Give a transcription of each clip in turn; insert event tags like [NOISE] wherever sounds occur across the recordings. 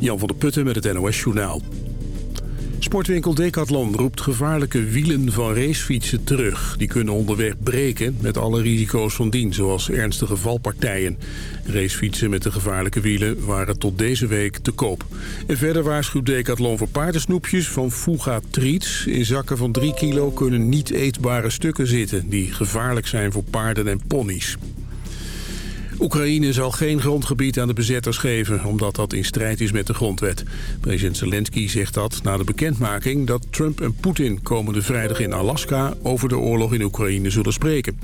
Jan van der Putten met het NOS Journaal. Sportwinkel Decathlon roept gevaarlijke wielen van racefietsen terug. Die kunnen onderweg breken met alle risico's van dien, zoals ernstige valpartijen. Racefietsen met de gevaarlijke wielen waren tot deze week te koop. En verder waarschuwt Decathlon voor paardensnoepjes van Fuga Treats. In zakken van 3 kilo kunnen niet eetbare stukken zitten... die gevaarlijk zijn voor paarden en ponies. Oekraïne zal geen grondgebied aan de bezetters geven... omdat dat in strijd is met de grondwet. President Zelensky zegt dat na de bekendmaking... dat Trump en Poetin komende vrijdag in Alaska... over de oorlog in Oekraïne zullen spreken.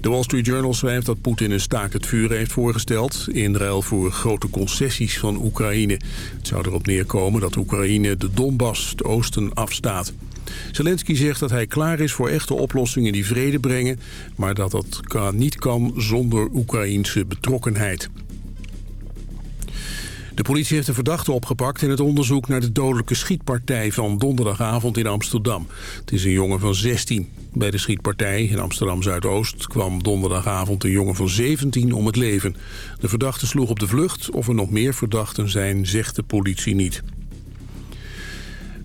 De Wall Street Journal schrijft dat Poetin een staakt het vuur heeft voorgesteld... in ruil voor grote concessies van Oekraïne. Het zou erop neerkomen dat Oekraïne de Donbass, het oosten, afstaat. Zelensky zegt dat hij klaar is voor echte oplossingen die vrede brengen... maar dat dat niet kan zonder Oekraïense betrokkenheid. De politie heeft een verdachte opgepakt in het onderzoek naar de dodelijke schietpartij van donderdagavond in Amsterdam. Het is een jongen van 16. Bij de schietpartij in Amsterdam-Zuidoost kwam donderdagavond een jongen van 17 om het leven. De verdachte sloeg op de vlucht. Of er nog meer verdachten zijn, zegt de politie niet.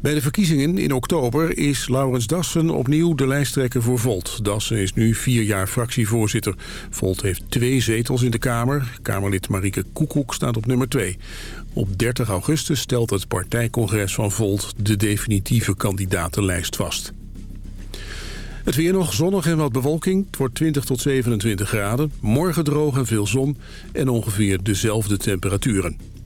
Bij de verkiezingen in oktober is Laurens Dassen opnieuw de lijsttrekker voor Volt. Dassen is nu vier jaar fractievoorzitter. Volt heeft twee zetels in de Kamer. Kamerlid Marieke Koekoek staat op nummer twee. Op 30 augustus stelt het partijcongres van Volt de definitieve kandidatenlijst vast. Het weer nog zonnig en wat bewolking. Het wordt 20 tot 27 graden. Morgen droog en veel zon en ongeveer dezelfde temperaturen.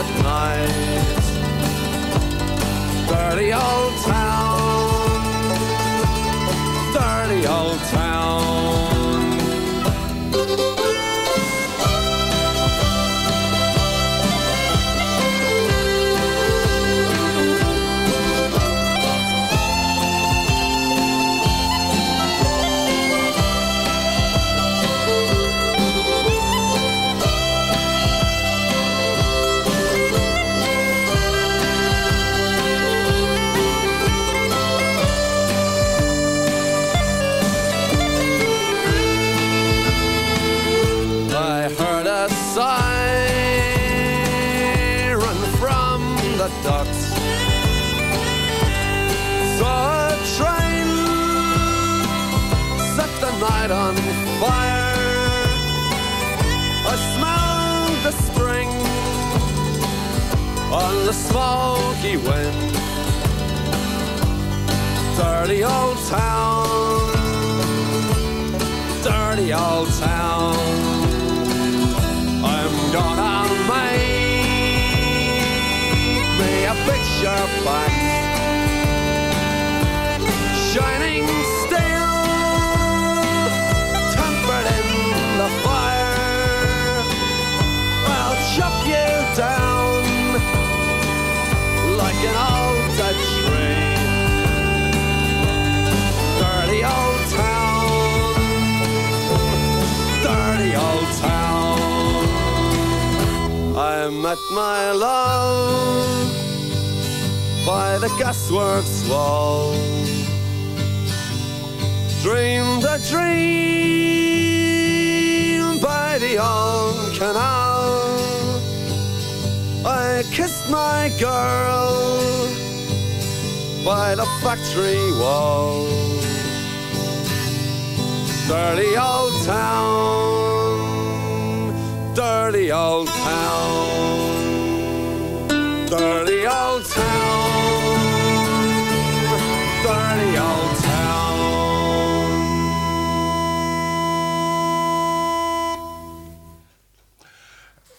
At night. Dirty old town, on fire. I smell the spring on the smoky wind. Dirty old town, dirty old town. I'm gonna make me a picture back, shining steel, met my love by the gasworks wall. Dreamed a dream by the old canal. I kissed my girl by the factory wall. Dirty old town, dirty old town, dirty old town, dirty old town.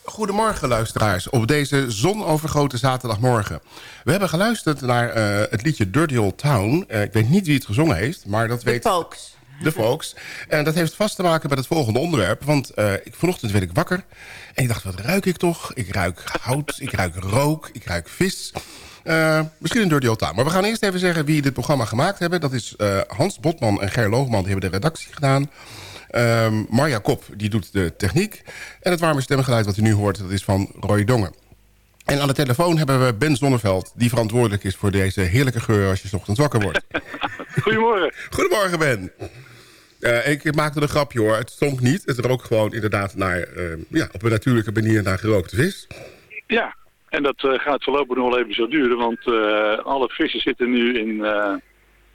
Goedemorgen luisteraars op deze zonovergoten zaterdagmorgen. We hebben geluisterd naar eh, het liedje Dirty Old Town. Eh, ik weet niet wie het gezongen heeft, maar dat weet... Folks. De Folks. En dat heeft vast te maken met het volgende onderwerp. Want eh, ik, vanochtend werd ik wakker en ik dacht, wat ruik ik toch? Ik ruik hout, ik ruik rook, ik ruik vis. Eh, misschien een Dirty Old Town. Maar we gaan eerst even zeggen wie dit programma gemaakt hebben. Dat is eh, Hans Botman en Ger Loogman, die hebben de redactie gedaan. Ehm, Marja Kop, die doet de techniek. En het warme stemgeluid wat u nu hoort, dat is van Roy Dongen. En aan de telefoon hebben we Ben Zonneveld... die verantwoordelijk is voor deze heerlijke geur als je ochtends wakker wordt. [LAUGHS] Goedemorgen. Goedemorgen, Ben. Eh, ik maakte een grapje hoor. Het stonk niet. Het rook gewoon inderdaad naar, eh, ja, op een natuurlijke manier naar gerookte vis. Ja, en dat eh, gaat voorlopig nog wel even zo duren, want alle vissen zitten nu in,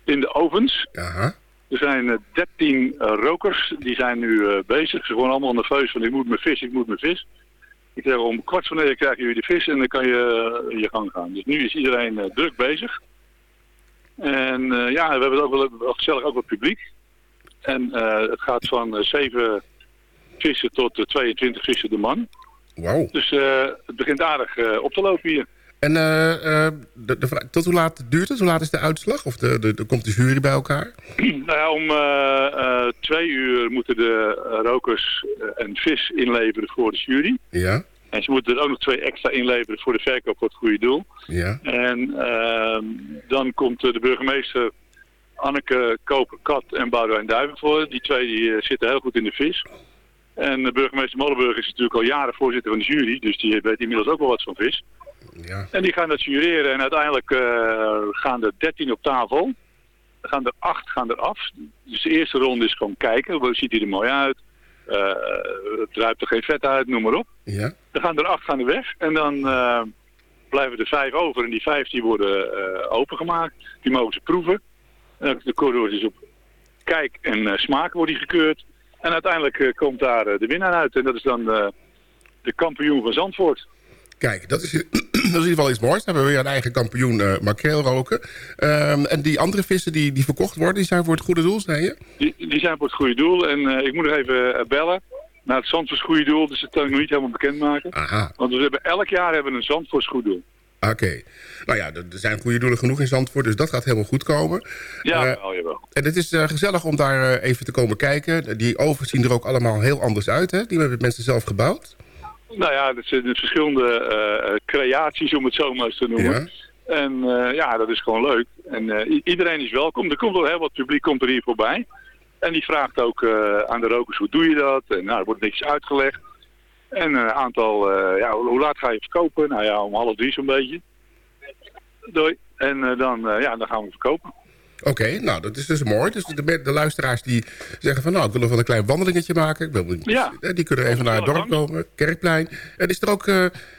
in de ovens. Aha. Er zijn eh, 13 eh, rokers, die zijn nu bezig. Ze zijn gewoon allemaal nerveus van ik moet mijn vis, ik moet mijn vis. Ik zeg om kwart van negen krijgen jullie de vis en dan kan je je gang gaan. Dus nu is iedereen druk bezig. En ja, we hebben ook wel, wel gezellig ook wat publiek. En eh, het gaat van eh, 7 vissen tot eh, 22 vissen de man. Wauw. Dus eh, het begint aardig eh, op te lopen hier. En eh, eh, de, de tot hoe laat duurt het? Hoe laat is de uitslag? Of de, de, komt de jury bij elkaar? [CLEARS THROAT] nou ja, om eh, eh, twee uur moeten de eh, rokers eh, een vis inleveren voor de jury. Ja, En ze moeten er ook nog twee extra inleveren voor de verkoop voor het goede doel. ja. En ehm, dan komt eh, de burgemeester Anneke Koper-Kat en Boudewijn Duiven voor. Die twee die, eh, zitten heel goed in de vis. En de burgemeester Molenburg is natuurlijk al jaren voorzitter van de jury. Dus die weet inmiddels ook wel wat van vis. ja. En die gaan dat jureren en uiteindelijk eh, gaan er 13 op tafel. Er gaan er 8 gaan er af. Dus de eerste ronde is gewoon kijken. Hoe ziet hij er mooi uit? Eh het druipt er geen vet uit, noem maar op. ja. Dan gaan er 8 gaan er weg. En dan blijven er 5 over. En die 5 die worden opengemaakt. Die mogen ze proeven. De corridor is op kijk en eh, smaak wordt die gekeurd. En uiteindelijk eh, komt daar eh, de winnaar uit. En dat is dan de kampioen van Zandvoort. Kijk, dat is, [CLEARS THROAT] dat is in ieder geval iets moois. Dan hebben we weer een eigen kampioen uh, makreel roken. Ehm, en die andere vissen die, die verkocht worden, die zijn voor het goede doel, zei je? Die, die zijn voor het goede doel. En ik moet nog even bellen naar het Zandvoorts goede doel. Dus dat kan ik nog niet helemaal bekendmaken. Aha, Want we hebben elk jaar hebben we een Zandvoorts goed doel. Oké. Nou ja, er zijn goede doelen genoeg in Zandvoort, dus dat gaat helemaal goed komen. Ja, Eh, wel, jawel. En het is eh, gezellig om daar eh, even te komen kijken. Die ovens zien er ook allemaal heel anders uit, hè? Die hebben mensen zelf gebouwd. Nou ja, dat zijn de verschillende creaties, om het zo maar eens te noemen. Ja. En ja, dat is gewoon leuk. En iedereen is welkom. Er komt wel heel wat publiek komt er hier voorbij. En die vraagt ook aan de rokers, hoe doe je dat? En nou, er wordt niks uitgelegd. En een aantal, eh, ja, hoe laat ga je verkopen? Nou ja, om half drie zo'n beetje. Doei. En eh, dan, eh, ja, dan gaan we verkopen. Oké, nou, dat is dus mooi. Dus de, de luisteraars die zeggen van... nou, ik wil nog wel een klein wandelingetje maken. Ik wil, Ja. eh, Die kunnen even naar het dorp komen. Kerkplein. En is er ook... eh,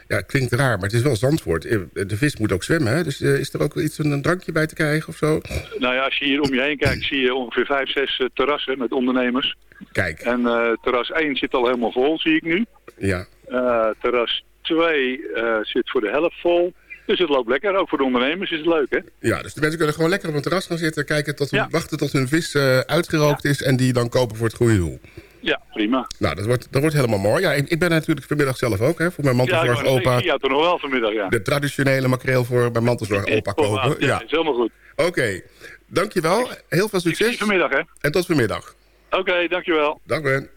ja, het klinkt raar, maar het is wel Zandvoort. Eh, De vis moet ook zwemmen, hè? Dus eh, is er ook iets, een drankje bij te krijgen of zo? Nou ja, als je hier om je heen kijkt, zie je ongeveer vijf, zes eh, terrassen met ondernemers. Kijk, En eh, terras 1 zit al helemaal vol, zie ik nu. Ja. Eh, terras 2 eh, zit voor de helft vol. Dus het loopt lekker. Ook voor de ondernemers is het leuk, hè? Ja, dus de mensen kunnen gewoon lekker op een terras gaan zitten... kijken tot hun, Ja. wachten tot hun vis eh, uitgerookt is... en die dan kopen voor het goede doel. Ja, prima. Nou, dat wordt, dat wordt helemaal mooi. Ja, ik, ik ben natuurlijk vanmiddag zelf ook, hè, voor mijn Ja, mantelzorg net opa. ja, toch nog wel vanmiddag, ja. De traditionele makreel voor mijn mantelzorg opa [LAUGHS] kopen. Ja, Ja, is helemaal goed. oké. Dankjewel. Heel veel succes. vanmiddag, hè. En tot vanmiddag. Oké, dankjewel. Dag Ben.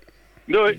Doei.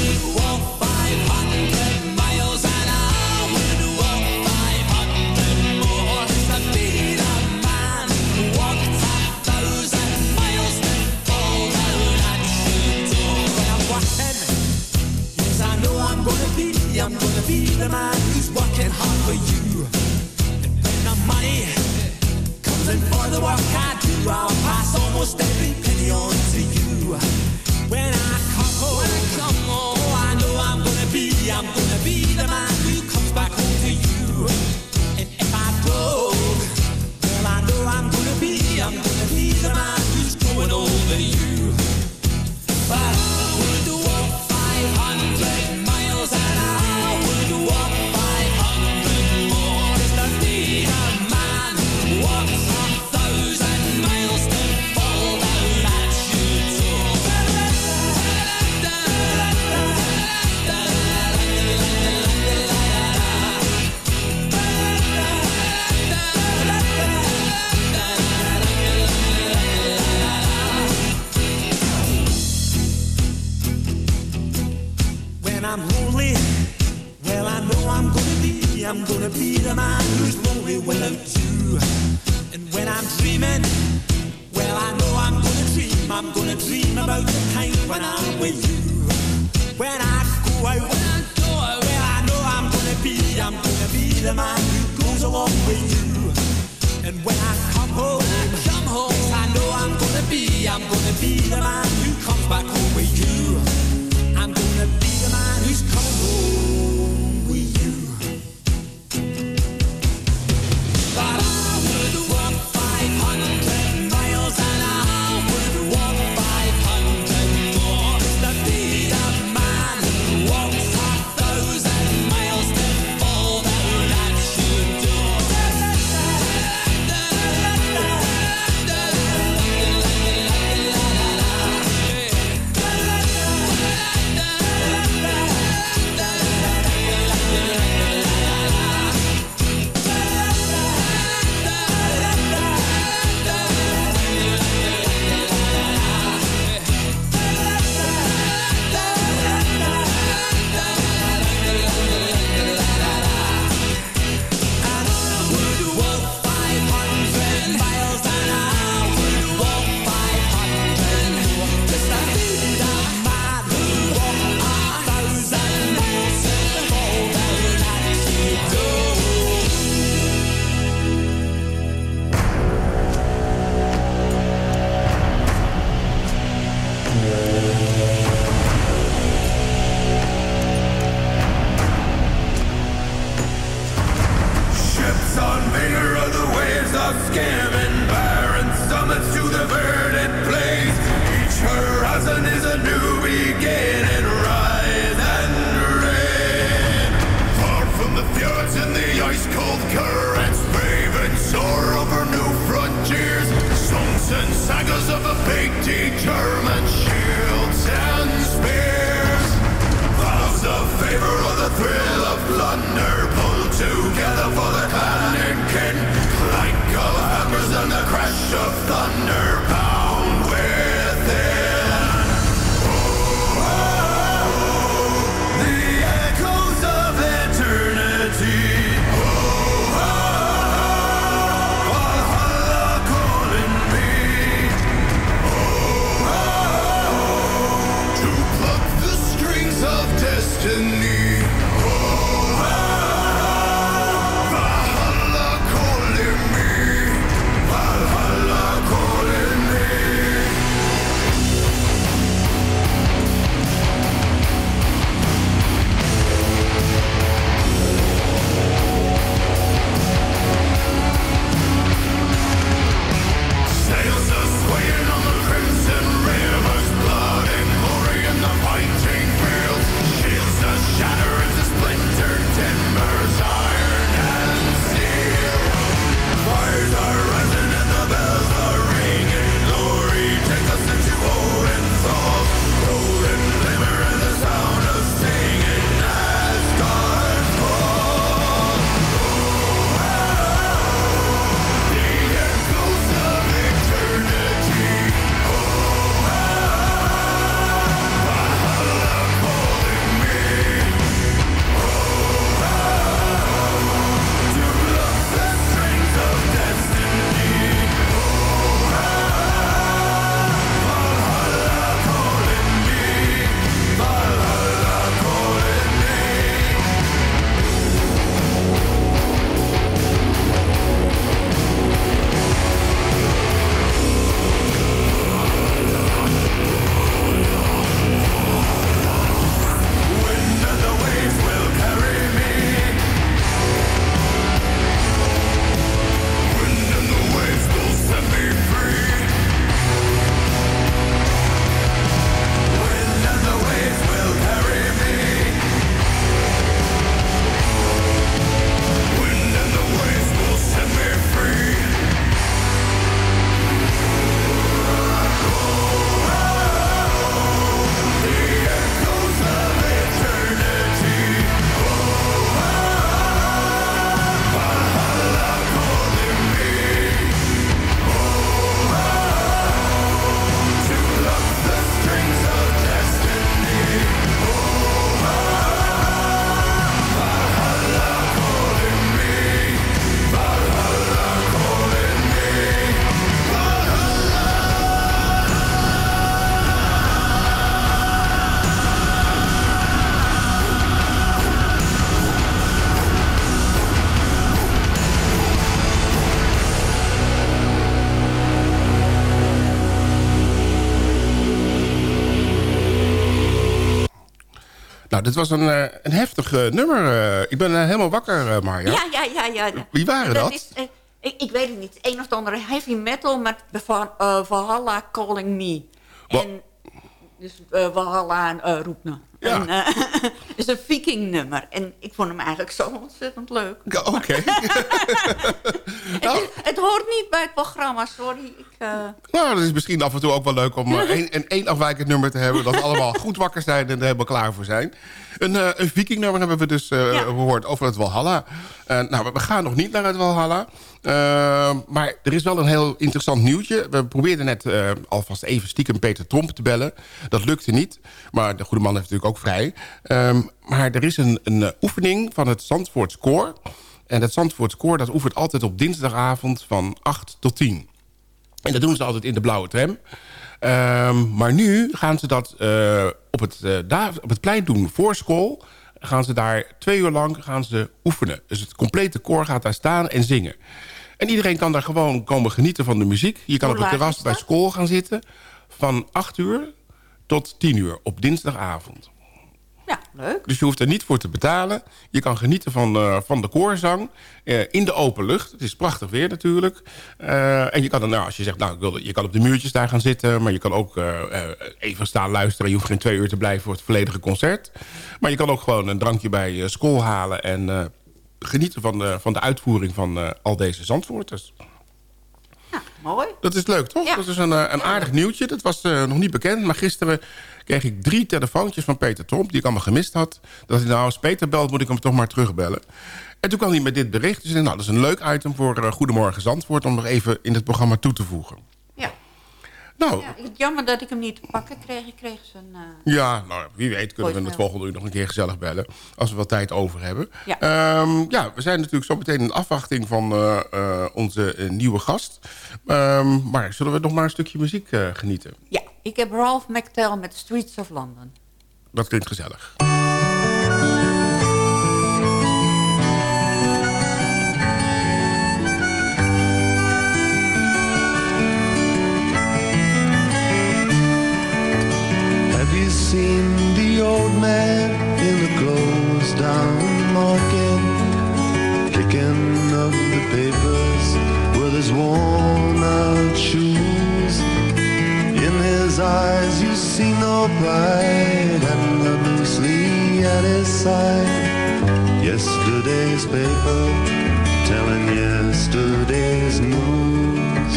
I'm gonna be the man who's working hard for you. Nou, dit was een, eh, een heftig eh, nummer. eh. ik ben helemaal wakker, Marja. Ja, ja, ja. ja. Wie waren dat? Is, eh, ik, ik weet het niet. Een of andere heavy metal met van, Valhalla Calling Me. En dus eh, uh, roept me. Ja. En, eh, het [LAUGHS] is een viking nummer. En ik vond hem eigenlijk zo ontzettend leuk. Ja, Oké. [LAUGHS] Het, het hoort niet bij het programma, sorry. Ik, eh, nou, dat is misschien af en toe ook wel leuk om eh, één, [LAUGHS] een één afwijkend nummer te hebben. Dat we allemaal goed wakker zijn en er helemaal klaar voor zijn. Een, eh een vikingnummer hebben we dus eh, Ja. gehoord over het Walhalla. Eh, nou, we- gaan nog niet naar het Walhalla. Maar er is wel een heel interessant nieuwtje. We probeerden net alvast even stiekem Peter Tromp te bellen. Dat lukte niet. Maar de goede man heeft natuurlijk ook vrij. Ehm, maar er is een, een oefening van het Zandvoorts Koor. En het Zandvoorts Koor dat oefent altijd op dinsdagavond van 8 tot 10. En dat doen ze altijd in de blauwe tram. Ehm, maar nu gaan ze dat eh, op, het, eh, da- op het plein doen voor school. Gaan ze daar twee uur lang gaan ze oefenen. Dus het complete koor gaat daar staan en zingen. En iedereen kan daar gewoon komen genieten van de muziek. Je kan Hoe op het terras bij school gaan zitten. Van 8 uur tot 10 uur op dinsdagavond. Leuk. Dus je hoeft er niet voor te betalen. Je kan genieten van, eh, van de koorzang eh, in de open lucht. Het is prachtig weer natuurlijk. Eh, en je kan er, nou, als je zegt, nou, ik wil, je kan op de muurtjes daar gaan zitten... maar je kan ook even staan luisteren. Je hoeft geen twee uur te blijven voor het volledige concert. Maar je kan ook gewoon een drankje bij school halen... en genieten van de, van de uitvoering van al deze Zandvoorters. Ja, mooi. Dat is leuk, toch? Ja. Dat is een, een aardig nieuwtje. Dat was nog niet bekend. Maar gisteren kreeg ik drie telefoontjes van Peter Tromp... die ik allemaal gemist had. Dat hij nou, als Peter belt, moet ik hem toch maar terugbellen. En toen kwam hij met dit bericht. Dus ik dacht, nou, dat is een leuk item voor eh, Goedemorgen Zandvoort... om nog even in het programma toe te voegen. Ja. Nou, ja. Jammer dat ik hem niet te pakken kreeg. Ik kreeg zijn... eh, Ja, nou, wie weet kunnen we in het volgende uur nog een keer gezellig bellen. Als we wel tijd over hebben. Ja. Ehm, ja, we zijn natuurlijk zo meteen in afwachting van eh, onze nieuwe gast. Ehm, maar zullen we nog maar een stukje muziek genieten? ja, ik heb Ralph McTell met Streets of London. Dat klinkt gezellig. Have you seen the old man in the closed down market? Picking up the papers with his worn out shoes. Eyes you see no pride and the loosely at his side. Yesterday's paper telling yesterday's news.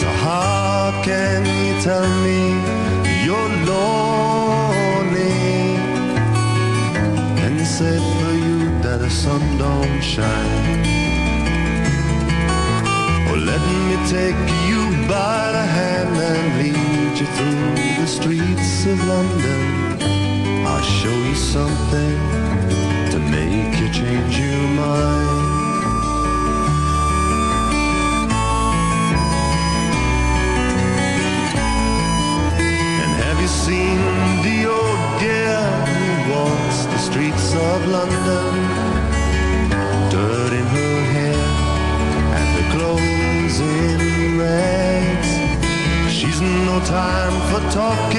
So how can you tell me you're lonely and say for you that the sun don't shine? Well, let me take you by the hand and lead you through the streets of London. I'll show you something to make you change your mind. Time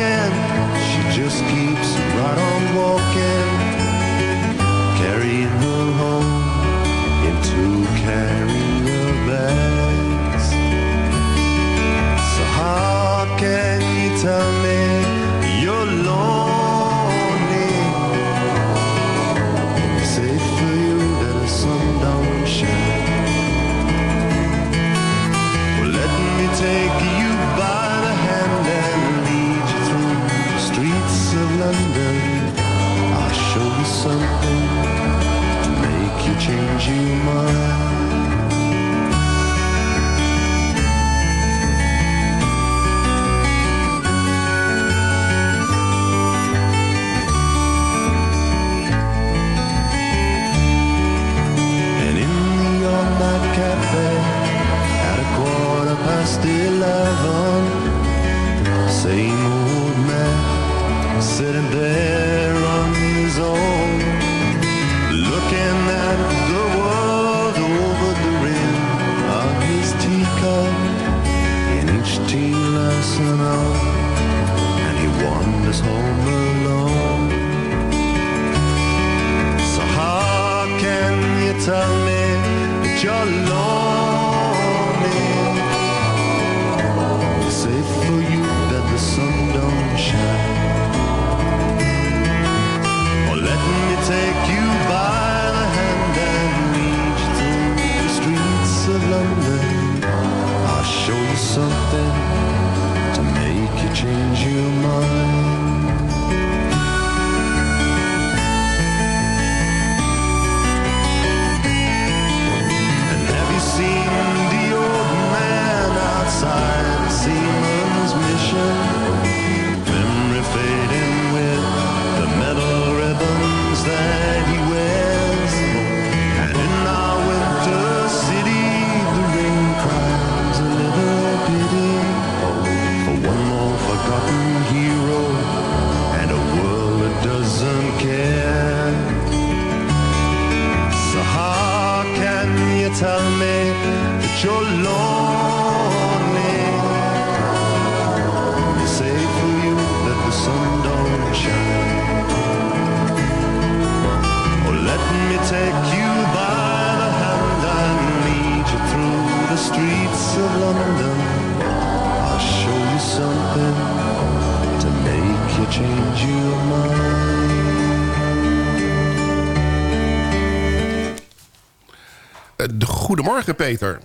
Goedemorgen, Peter.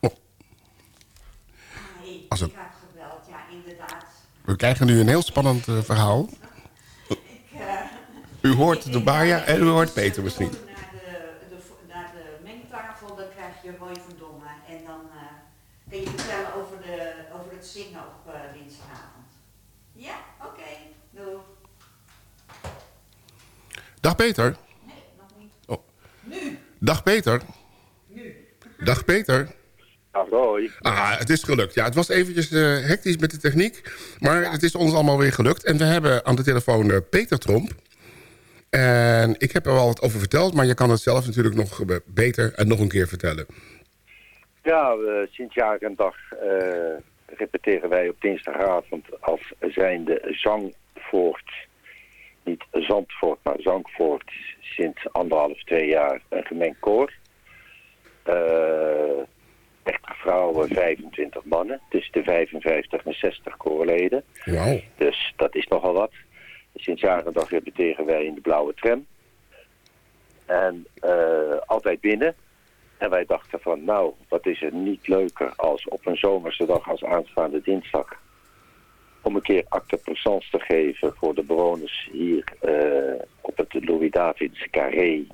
Oh. Als het, Ik had gebeld, ja, inderdaad. we krijgen nu een heel spannend eh, verhaal. U hoort de Baja en u hoort Peter misschien. Naar de, naar de mengtafel, dan krijg je Roy van Dongen. En dan eh, kun je vertellen over, de, over het zingen op eh, dinsdagavond. Ja, oké. Doei. Dag Peter. Nee, nog niet. Oh. Nu. Dag Peter. Dag Peter. Ahoy. Ah, het is gelukt. Ja, het was eventjes eh, hectisch met de techniek. Maar het is ons allemaal weer gelukt. En we hebben aan de telefoon eh, Peter Tromp. En ik heb er al wat over verteld. Maar je kan het zelf natuurlijk nog eh, beter en nog een keer vertellen. Ja, we, sinds jaar en dag repeteren wij op dinsdagavond als zijnde Zangvoort. Niet Zandvoort, maar Zangvoort. Sinds anderhalf, twee jaar een gemengd koor. 30 vrouwen, 25 mannen. Dus de 55 en 60 koorleden. Dus dat is nogal wat. Sinds jaar en dag repeteren wij in de blauwe tram. En eh, altijd binnen. En wij dachten van, nou, wat is er niet leuker als op een zomerse dag als aanstaande dinsdag. Om een keer acte présence te geven voor de bewoners hier eh, op het Louis-Davids Carré.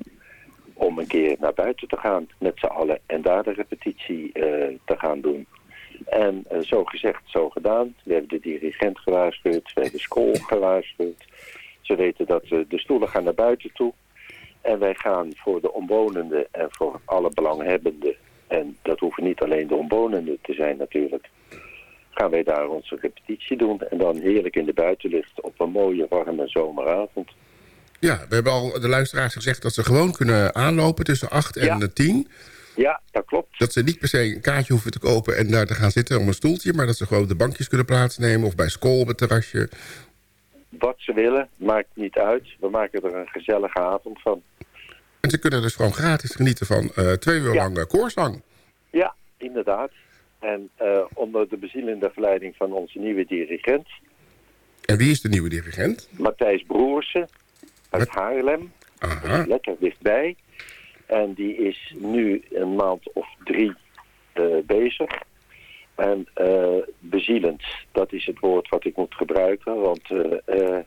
Om een keer naar buiten te gaan met z'n allen en daar de repetitie eh, te gaan doen. En eh, zo gezegd, zo gedaan. We hebben de dirigent gewaarschuwd, we hebben school gewaarschuwd. Ze weten dat eh, de stoelen gaan naar buiten toe. En wij gaan voor de omwonenden en voor alle belanghebbenden... en dat hoeven niet alleen de omwonenden te zijn natuurlijk... gaan wij daar onze repetitie doen. En dan heerlijk in de buitenlucht op een mooie warme zomeravond. Ja, we hebben al de luisteraars gezegd dat ze gewoon kunnen aanlopen tussen 8 en Ja. eh, 10. Ja, dat klopt. Dat ze niet per se een kaartje hoeven te kopen en daar te gaan zitten om een stoeltje. Maar dat ze gewoon de bankjes kunnen plaatsnemen of bij school op het terrasje. Wat ze willen, maakt niet uit. We maken er een gezellige avond van. En ze kunnen dus gewoon gratis genieten van eh, twee uur Ja. lang eh, koorzang. Ja, inderdaad. En eh, onder de bezielende verleiding van onze nieuwe dirigent... En wie is de nieuwe dirigent? Matthijs Broersen uit? Haarlem. Aha. Lekker dichtbij. En die is nu een maand of drie eh, bezig. En eh, bezielend, dat is het woord wat ik moet gebruiken. Want eh,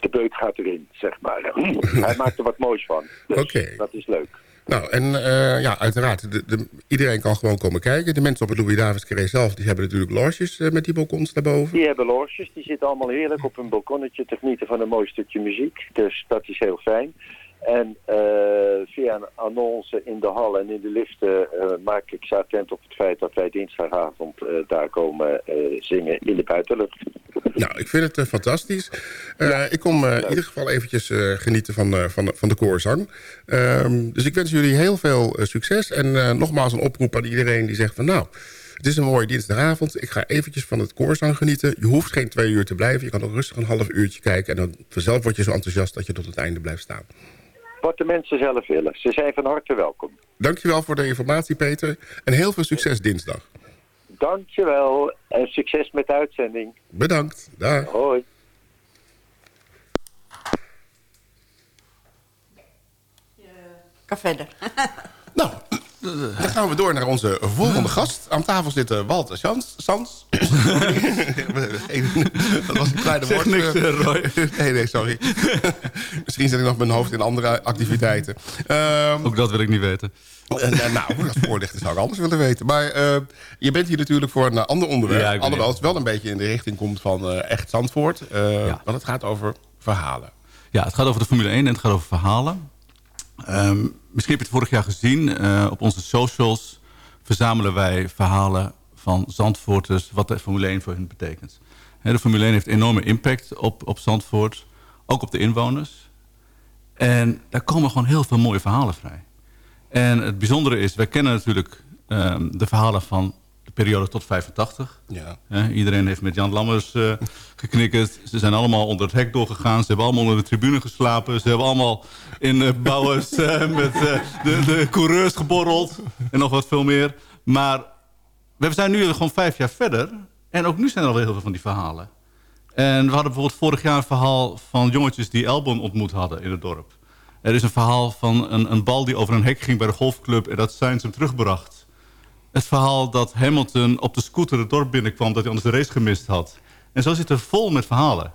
de beuk gaat erin, zeg maar. [LAUGHS] Hij maakt er wat moois van. Dus Oké. dat is leuk. Nou, en eh, ja, uiteraard, de, de- iedereen kan gewoon komen kijken. De mensen op het Louis Davids Carré zelf, die hebben natuurlijk loges eh, met die balkons daarboven. Die hebben loges, die zitten allemaal heerlijk op een balkonnetje te genieten van een mooi stukje muziek. Dus dat is heel fijn. En eh, via een annonce in de hal en in de liften eh, maak ik ze attent op het feit dat wij dinsdagavond eh, daar komen zingen in de buitenlucht. Nou, ik vind het fantastisch. Ik kom in ieder geval eventjes genieten van, van, van de koorzang. Ehm, dus ik wens jullie heel veel succes. En nogmaals een oproep aan iedereen die zegt van... nou, het is een mooie dinsdagavond. Ik ga eventjes van het koorzang genieten. Je hoeft geen twee uur te blijven. Je kan ook rustig een half uurtje kijken. En dan vanzelf word je zo enthousiast dat je tot het einde blijft staan. Wat de mensen zelf willen. Ze zijn van harte welkom. Dankjewel voor de informatie, Peter. En heel veel succes dinsdag. Dankjewel en succes met de uitzending. Bedankt. Dag. Hoi. Ga verder. Nou, dan gaan we door naar onze volgende gast. Aan tafel zit eh, Walter Sans. Sans. [LAUGHS] [LAUGHS] dat was een kleine woord. niks, eh, Roy. [LAUGHS] nee, nee, sorry. Misschien zet ik nog mijn hoofd in andere activiteiten. Ehm, Ook dat wil ik niet weten. en, eh, nou, dat voorlichten zou ik anders willen weten. Maar eh, je bent hier natuurlijk voor een eh, ander onderwerp. Ja, alhoewel het wel een beetje in de richting komt van eh, echt Zandvoort. eh, Ja. Want het gaat over verhalen. Ja, het gaat over de Formule 1 en het gaat over verhalen. Ehm, misschien heb je het vorig jaar gezien. eh, op onze socials verzamelen wij verhalen van Zandvoorters... wat de Formule 1 voor hun betekent. De Formule 1 heeft enorme impact op, op Zandvoort. Ook op de inwoners. En daar komen gewoon heel veel mooie verhalen vrij. En het bijzondere is, wij kennen natuurlijk ehm, de verhalen van de periode tot 85. Ja. Iedereen heeft met Jan Lammers eh [LAUGHS] geknikkerd. Ze zijn allemaal onder het hek doorgegaan. Ze hebben allemaal onder de tribune geslapen. Ze hebben allemaal in uh, bouwers [LAUGHS] eh, met de, de coureurs geborreld. En nog wat veel meer. Maar we zijn nu gewoon vijf jaar verder. En ook nu zijn er alweer heel veel van die verhalen. En we hadden bijvoorbeeld vorig jaar een verhaal van jongetjes die Elbon ontmoet hadden in het dorp. Er is een verhaal van een, een bal die over een hek ging bij de golfclub... en dat Sainz hem terugbracht. Het verhaal dat Hamilton op de scooter het dorp binnenkwam... dat hij anders de race gemist had. En zo zit er vol met verhalen.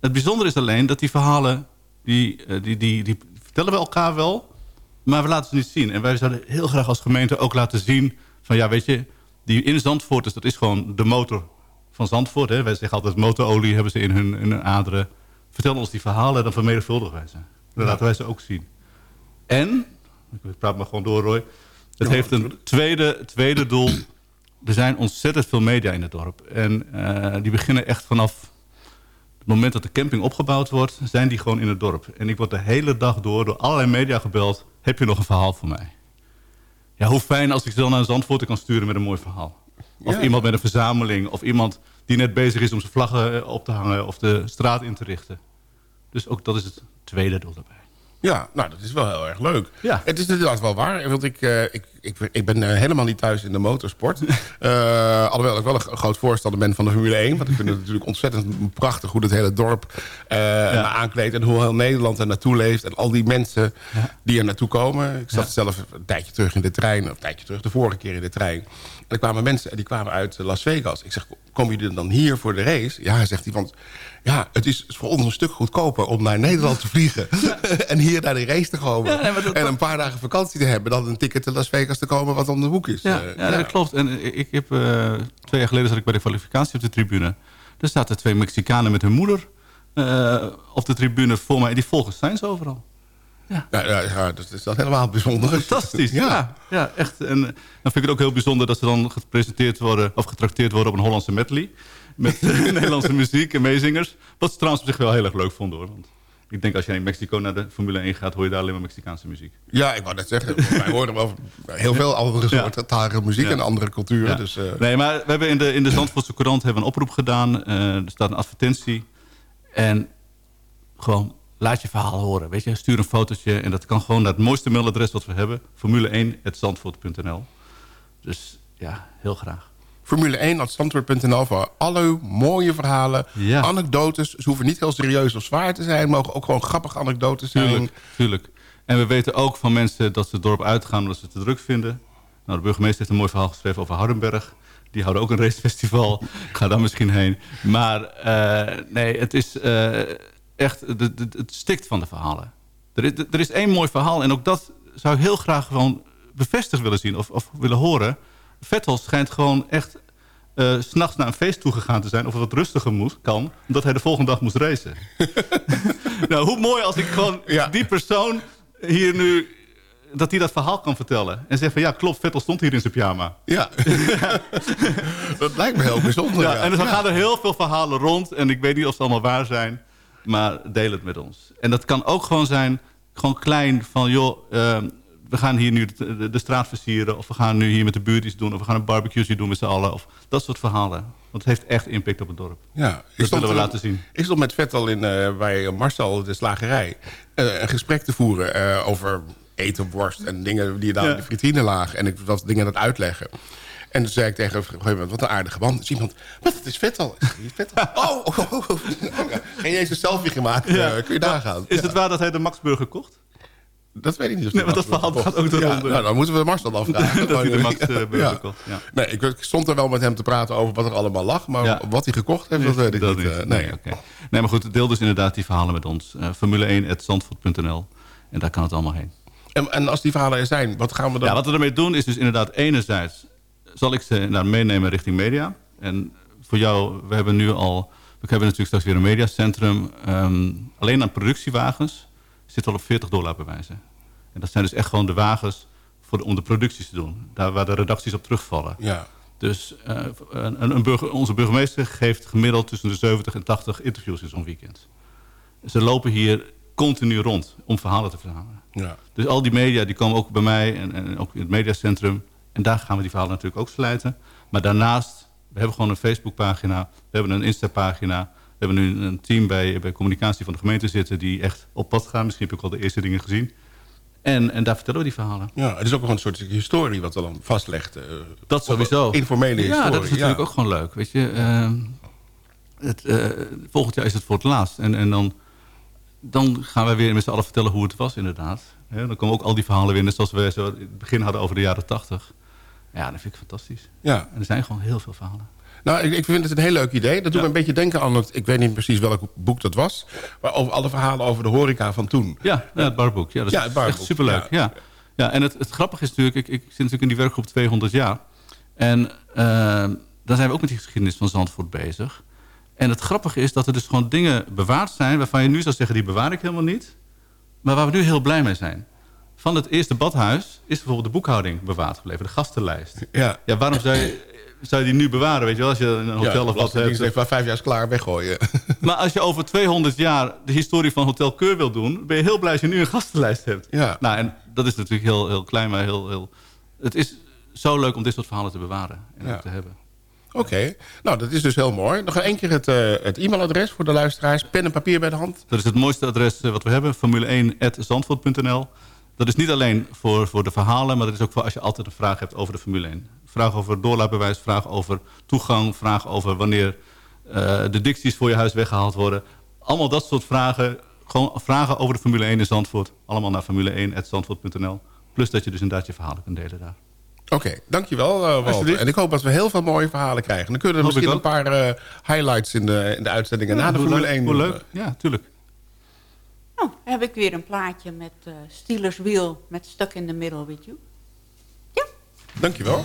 Het bijzondere is alleen dat die verhalen... die, eh, die, die, die vertellen we elkaar wel... maar we laten ze niet zien. En wij zouden heel graag als gemeente ook laten zien... van ja, weet je, die in Zandvoort... Dus dat is gewoon de motor van Zandvoort. Hè? Wij zeggen altijd motorolie hebben ze in hun, in hun aderen. Vertel ons die verhalen, dan vermenigvuldigen wij ze. Dan laten wij ze ook zien. En, ik praat maar gewoon door Roy... het Ja, heeft een tweede, tweede doel. Er zijn ontzettend veel media in het dorp. En eh, die beginnen echt vanaf het moment dat de camping opgebouwd wordt... zijn die gewoon in het dorp. En ik word de hele dag door door allerlei media gebeld... heb je nog een verhaal voor mij? Ja, hoe fijn als ik ze dan naar Zandvoort kan sturen met een mooi verhaal. Of Ja. iemand met een verzameling. Of iemand die net bezig is om zijn vlaggen eh, op te hangen... of de straat in te richten. Dus ook dat is het tweede doel daarbij. Ja, nou, dat is wel heel erg leuk. Ja. Het is inderdaad wel waar. Want ik, eh, ik, ik, ik ben eh, helemaal niet thuis in de motorsport. [LAUGHS] Eh, alhoewel ik wel een groot voorstander ben van de Formule 1. Want ik vind het [LAUGHS] natuurlijk ontzettend prachtig hoe het hele dorp eh aankleedt. En hoe heel Nederland er naartoe leeft. En al die mensen die er naartoe komen. Ik zat Ja. zelf een tijdje terug in de trein. Of een tijdje terug, de vorige keer in de trein. En er kwamen mensen die kwamen uit Las Vegas. Ik zeg, komen jullie dan hier voor de race? Ja, zegt hij, want ja, het is voor ons een stuk goedkoper om naar Nederland te vliegen. [LAUGHS] en hier naar de race te komen. Nee, dat- en een paar dagen vakantie te hebben. Dan een ticket naar Las Vegas te komen wat om de hoek is. Ja, Eh, ja, dat klopt. En ik, ik heb, eh, twee jaar geleden zat ik bij de kwalificatie op de tribune. Er zaten twee Mexicanen met hun moeder eh, op de tribune voor mij. En die volgen Sainz overal. Ja, ja, ja, dat is dat helemaal bijzonder. Fantastisch, [LAUGHS] ja. ja. echt. En eh, dan vind ik het ook heel bijzonder dat ze dan gepresenteerd worden... of getrakteerd worden op een Hollandse medley. Met eh, [LAUGHS] Nederlandse muziek en meezingers. Wat ze trouwens op zich wel heel erg leuk vonden, hoor. Want ik denk als je in Mexico naar de Formule 1 gaat... hoor je daar alleen maar Mexicaanse muziek. Ja, ik wou net zeggen. [LAUGHS] Wij horen wel heel veel andere soorten talige muziek en andere culturen. Dus, eh, Nee, maar we hebben in de, in de Zandvoortse Courant hebben een oproep gedaan. Eh, er staat een advertentie. En gewoon laat je verhaal horen. Weet je, stuur een fotootje. En dat kan gewoon naar het mooiste mailadres wat we hebben. Formule1.zandvoort.nl Dus ja, heel graag. Formule 1 Zandvoort.nl voor alle mooie verhalen, Ja. anekdotes. Ze hoeven niet heel serieus of zwaar te zijn. mogen ook gewoon grappige anekdotes zijn. Tuurlijk, tuurlijk. En we weten ook van mensen dat ze het dorp uitgaan omdat ze het te druk vinden. Nou, de burgemeester heeft een mooi verhaal geschreven over Hardenberg. Die houden ook een racefestival. Ik [LAUGHS] ga daar misschien heen. Maar eh, nee, het is eh, echt, het stikt van de verhalen. Er is, er is één mooi verhaal en ook dat zou ik heel graag gewoon bevestigd willen zien of, of willen horen. Vettel schijnt gewoon echt eh, s s'nachts naar een feest toegegaan te zijn... of wat rustiger moest, kan, omdat hij de volgende dag moest racen. [LAUGHS] nou, hoe mooi als ik gewoon die persoon hier nu... dat hij dat verhaal kan vertellen. En zegt van, ja, klopt, Vettel stond hier in zijn pyjama. Ja, [LAUGHS] dat lijkt me heel bijzonder. Ja, ja. en dan Ja. gaan er heel veel verhalen rond. En ik weet niet of ze allemaal waar zijn. Maar deel het met ons. En dat kan ook gewoon zijn, gewoon klein, van joh... ehm, we gaan hier nu de, de, de straat versieren... of we gaan nu hier met de buurt iets doen... of we gaan een barbecue doen met z'n allen. Of dat soort verhalen. Want het heeft echt impact op het dorp. Ja, dat willen we laten zien. Ik stond met Vettel in, eh, bij Marcel, de slagerij, eh, een gesprek te voeren eh, over eten, worst en dingen die daar Ja. in de vitrine lagen. En ik was dingen aan het uitleggen. En toen zei ik tegen een wat een aardige man. Dus iemand, wat, het is Vettel. Ik zeg, "Wie is Vettel? [LAUGHS] oh, oh, oh, oh. [LAUGHS] Geen eens een selfie gemaakt, Ja. kun je daar gaan. Is het waar dat hij de Maxburger kocht? Dat weet ik niet. Of Nee, dat verhaal gaat ook de Ja, ronde. nou, dan moeten we Marcel afvragen. [LAUGHS] Dat hij de Max, eh, Ja. burger kocht, ja. Nee, ik, stond er wel met hem te praten over wat er allemaal lag. Maar wat hij gekocht heeft, dat weet ik niet. niet. eh, nee, nee. maar goed, deel dus inderdaad die verhalen met ons. Eh, Formule1.zandvoort.nl En daar kan het allemaal heen. En, en als die verhalen er zijn, wat gaan we dan... Ja, wat we ermee doen is dus inderdaad enerzijds... zal ik ze inderdaad meenemen richting media. En voor jou, we hebben nu al... we hebben natuurlijk straks weer een mediacentrum. Ehm, alleen aan productiewagens zit al op 40 doorlaatbewijzen. En dat zijn dus echt gewoon de wagens voor de, om de producties te doen. Daar waar de redacties op terugvallen. Ja. Dus eh, een, een burger, onze burgemeester geeft gemiddeld tussen de 70 en 80 interviews in zo'n weekend. Ze lopen hier continu rond om verhalen te verzamelen. Ja. Dus al die media die komen ook bij mij en, en ook in het mediacentrum. En daar gaan we die verhalen natuurlijk ook slijten. Maar daarnaast, we hebben gewoon een Facebookpagina. We hebben een Insta-pagina. We hebben nu een team bij, bij communicatie van de gemeente zitten... die echt op pad gaan. Misschien heb ik al de eerste dingen gezien. En, en daar vertellen we die verhalen. Ja, het is ook gewoon een soort historie wat we dan vastlegt. eh, Dat sowieso. Informele historie. Ja, dat is natuurlijk ook gewoon leuk. Weet je, Ehm, het, eh, volgend jaar is het voor het laatst. En, en dan, dan gaan wij weer met z'n allen vertellen hoe het was inderdaad. Dan komen ook al die verhalen weer, net zoals we zo in het begin hadden over de jaren tachtig. Ja, dat vind ik fantastisch. Ja. En er zijn gewoon heel veel verhalen. Nou, ik, ik vind het een heel leuk idee. Dat doet me een beetje denken aan het... Ik weet niet precies welk boek dat was. Maar over alle verhalen over de horeca van toen. Ja, ja het barboek. Ja, dat Ja, is het barboek, echt superleuk. ja. Ja. En het, het grappige is natuurlijk... Ik, ik zit natuurlijk in die werkgroep 200 jaar. En ehm daar zijn we ook met die geschiedenis van Zandvoort bezig. En het grappige is dat er dus gewoon dingen bewaard zijn... waarvan je nu zou zeggen, die bewaar ik helemaal niet. Maar waar we nu heel blij mee zijn. Van het eerste badhuis is bijvoorbeeld de boekhouding bewaard gebleven. De gastenlijst. Ja. Ja, waarom zou je, zou je die nu bewaren? Weet je wel, als je een hotel ja, of wat hebt. heeft maar vijf jaar is klaar weggooien. [LAUGHS] Maar als je over 200 jaar de historie van Hotel Keur wil doen... ben je heel blij als je nu een gastenlijst hebt. Ja. Nou, en dat is natuurlijk heel, heel klein, maar heel, heel... Het is zo leuk om dit soort verhalen te bewaren en Ja. te hebben. Oké, nou dat is dus heel mooi. Nog één keer het, eh, het e-mailadres voor de luisteraars. Pen en papier bij de hand. Dat is het mooiste adres eh, wat we hebben, formule1.zandvoort.nl. Dat is niet alleen voor, voor de verhalen, maar dat is ook voor als je altijd een vraag hebt over de Formule 1. Vraag over doorlaatbewijs, vraag over toegang, vraag over wanneer eh, de dicties voor je huis weggehaald worden. Allemaal dat soort vragen, gewoon vragen over de Formule 1 in Zandvoort. Allemaal naar formule1.zandvoort.nl. Plus dat je dus inderdaad je verhalen kunt delen daar. Oké, dankjewel eh Walter. Alsjeblieft. En ik hoop dat we heel veel mooie verhalen krijgen. Dan kunnen we Hoop misschien een paar eh, highlights in de, in de uitzendingen na de Formule leuk, 1 Hoe doen. leuk, ja, tuurlijk. Nou, heb ik weer een plaatje met eh Steelers Wheel met Stuck in the Middle with You. Dankjewel.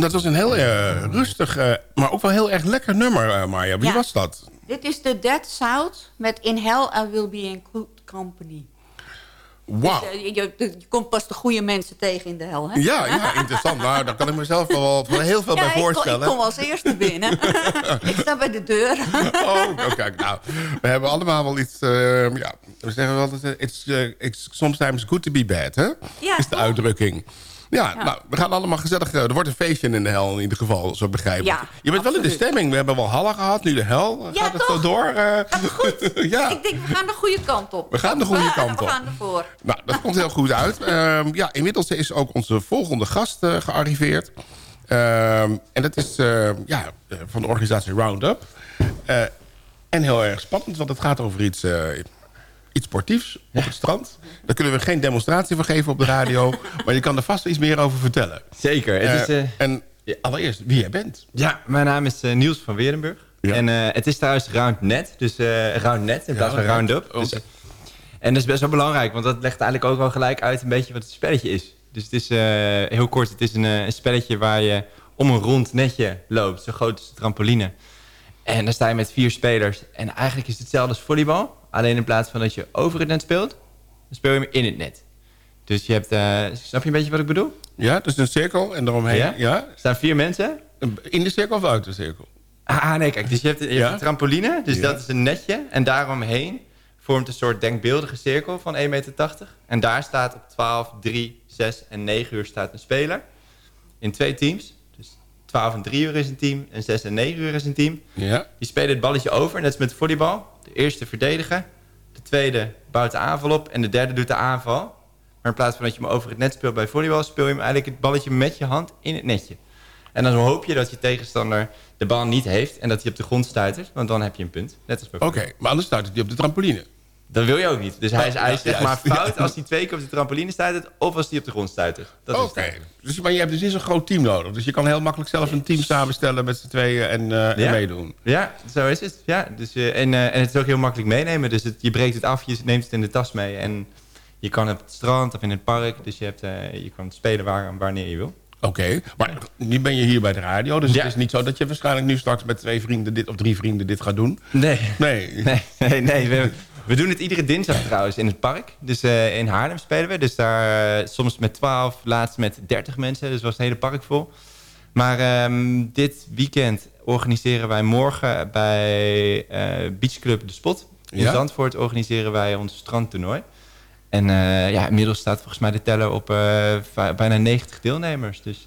Dat was een heel rustig, eh, maar ook wel heel erg lekker nummer, eh, Marja. Wie Ja. was dat? Dit is de Dead South met In Hell I Will Be in Good Company. Wauw. Dus, eh, je, je- je komt pas de goede mensen tegen in de hel, hè? Ja, ja, interessant. Nou, daar kan ik mezelf wel, wel heel veel Ja, bij ik kom- voorstellen. Ik kom als eerste binnen. [LAUGHS] ik sta bij de deur. Oh, oh, kijk, nou, we hebben allemaal wel iets... eh, ja, we zeggen wel dat het it's, eh, it's sometimes good to be bad, hè? Ja, is de toch? uitdrukking. Ja, Ja. nou, we gaan allemaal gezellig... eh, Er wordt een feestje in de hel in ieder geval, zo begrijp ik. Ja, je bent wel in de stemming. We hebben wel Halle gehad, nu de hel. Ja, Gaat het zo door? eh? [LAUGHS] ja, Ik denk, we gaan de goede kant op. we gaan de goede [LAUGHS] kant We op. gaan ervoor. Nou, dat komt heel goed uit. [LAUGHS] Ehm, ja, inmiddels is ook onze volgende gast eh, gearriveerd. Ehm, en dat is ja, van de organisatie Roundup. En heel erg spannend, want het gaat over iets... iets sportiefs op het strand. Daar kunnen we geen demonstratie van geven op de radio. [LAUGHS] maar je kan er vast iets meer over vertellen. Zeker. Het is, Eh, eh, en allereerst, wie jij bent. Ja, mijn naam is eh, Niels van Weerenburg. En eh, het is trouwens Roundnet, dus eh Roundnet in plaats van Ja, Roundup. Dus, en dat is best wel belangrijk, want dat legt eigenlijk ook wel gelijk uit een beetje wat het spelletje is. Dus het is heel kort, het is een, een spelletje waar je om een rond netje loopt, zo groot als trampoline. En dan sta je met vier spelers. En eigenlijk is het hetzelfde als volleybal. Alleen in plaats van dat je over het net speelt, dan speel je hem in het net. Dus je hebt, eh, snap je een beetje wat ik bedoel? Ja, dus een cirkel en daaromheen. Ja? Ja? Er staan vier mensen. In de cirkel of uit de cirkel? Ah, nee, kijk, dus je hebt, je hebt Ja? een trampoline, dus Ja. dat is een netje. En daaromheen vormt een soort denkbeeldige cirkel van 1,80 meter. En daar staat op 12, 3, 6 en 9 uur staat een speler. In twee teams. Dus 12 en 3 uur is een team en 6 en 9 uur is een team. Ja. Die spelen het balletje over, net als met volleybal. De eerste verdedigen, de tweede bouwt de aanval op en de derde doet de aanval. Maar in plaats van dat je hem over het net speelt bij volleybal... speel je hem eigenlijk het balletje met je hand in het netje. En dan hoop je dat je tegenstander de bal niet heeft... en dat hij op de grond stuitert, want dan heb je een punt. Net als bij Oké, maar anders stuit hij op de trampoline. Dat wil je ook niet. Dus hij is, hij zeg maar fout als hij twee keer op de trampoline stuitert... of als hij op de grond stuitert. Oké, dus, maar je hebt dus niet zo'n groot team nodig. Dus je kan heel makkelijk zelf een team samenstellen met z'n tweeën en, eh, en meedoen. Ja, zo is het. Ja, dus, eh, en, eh, en het is ook heel makkelijk meenemen. Dus het, je breekt het af, je neemt het in de tas mee. En je kan op het strand of in het park. Dus je, hebt, je kan spelen waar, wanneer je wil. Oké, maar nu ben je hier bij de radio. Dus Ja. het is niet zo dat je waarschijnlijk nu straks met twee vrienden dit of drie vrienden dit gaat doen. Nee. Nee. [LAUGHS] Nee, nee, nee we, we doen het iedere dinsdag trouwens in het park. Dus eh, in Haarlem spelen we. Dus daar eh, soms met 12, laatst met 30 mensen. Dus was het hele park vol. Maar ehm, dit weekend organiseren wij morgen bij eh Beach Club De Spot. In Ja? Zandvoort organiseren wij ons strandtoernooi. En ja, inmiddels staat volgens mij de teller op bijna 90 deelnemers. Dus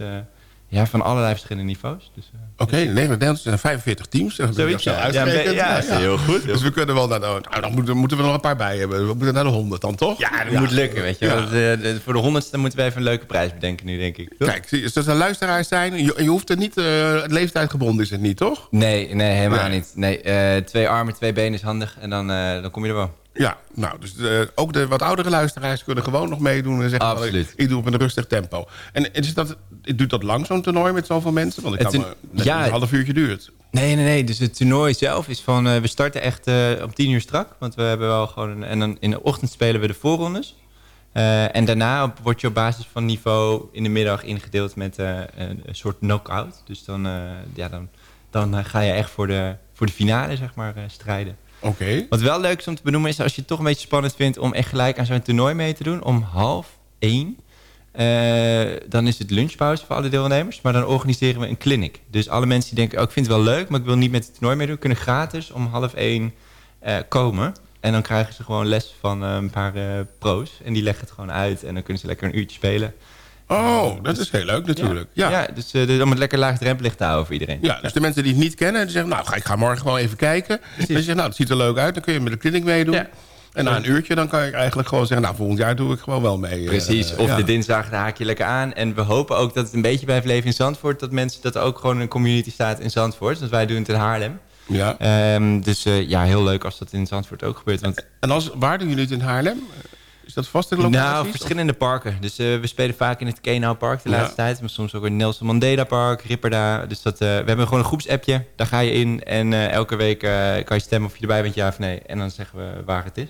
ja, van allerlei verschillende niveaus. Dus, eh, Oké, nee, Nederland zijn 45 teams. Dat heb ik Zoiets, ja. Ja, ja, is heel goed. Dus we kunnen wel naar de, nou, dan moeten, moeten we nog een paar bij hebben. We moeten naar de 100 dan, toch? Ja, dat moet lukken, weet je. Ja. Want, eh, voor de honderdste moeten we even een leuke prijs bedenken nu, denk ik. Toch? Kijk, zie je, als er luisteraars zijn, je, je hoeft er niet, uh, leeftijdgebonden is het niet, toch? Nee, nee helemaal Nee. niet. Nee, eh, twee armen, twee benen is handig en dan, eh, dan kom je er wel. Ja, nou, dus eh, ook de wat oudere luisteraars kunnen gewoon nog meedoen en zeggen, Absoluut. Ik, ik doe op een rustig tempo. En is dat, duurt dat lang, zo'n toernooi met zoveel mensen? Want ik Het kan is me, ja. een half uurtje duurt. Nee, nee, nee. Dus het toernooi zelf is van... eh, we starten echt eh, om tien uur strak. Want we hebben wel gewoon... Een, en dan in de ochtend spelen we de voorrondes. Eh, en daarna word je op basis van niveau in de middag ingedeeld met een, soort knock-out. Dus dan, ja, dan, dan ga je echt voor de, voor de finale, zeg maar, strijden. Oké. Wat wel leuk is om te benoemen is als je het toch een beetje spannend vindt om echt gelijk aan zo'n toernooi mee te doen. Om half één. Eh, dan is het lunchpauze voor alle deelnemers. Maar dan organiseren we een clinic. Dus alle mensen die denken, oh, ik vind het wel leuk, maar ik wil niet met het toernooi meedoen, kunnen gratis om half één eh, komen. En dan krijgen ze gewoon les van eh, een paar pro's. En die leggen het gewoon uit. En dan kunnen ze lekker een uurtje spelen. Oh, dat is heel leuk natuurlijk. Ja, Ja, dus, dus om het lekker laagdrempelig te houden voor iedereen. Ja, dus de mensen die het niet kennen, die zeggen... nou, ga- ik ga morgen gewoon even kijken. En je zegt, nou, het ziet er leuk uit. Dan kun je met de clinic meedoen. En na een uurtje dan kan ik eigenlijk gewoon zeggen... nou, volgend jaar doe ik gewoon wel mee. eh, Precies, of ja. de dinsdag haak je lekker aan. En we hopen ook dat het een beetje blijft leven in Zandvoort. Dat mensen dat ook gewoon een community staat in Zandvoort. Dus wij doen het in Haarlem. Ja. Ehm, dus eh, ja, heel leuk als dat in Zandvoort ook gebeurt. Want, En als, waar doen jullie het in Haarlem? Is dat vast in de locaties? nou, verschillende parken. Dus eh, we spelen vaak in het Kenau Park de Ja. laatste tijd. Maar soms ook in Nelson Mandela Park, Ripperda. Dus dat, we hebben gewoon een groepsappje. Daar ga je in en elke week kan je stemmen of je erbij bent, ja of nee. En dan zeggen we waar het is.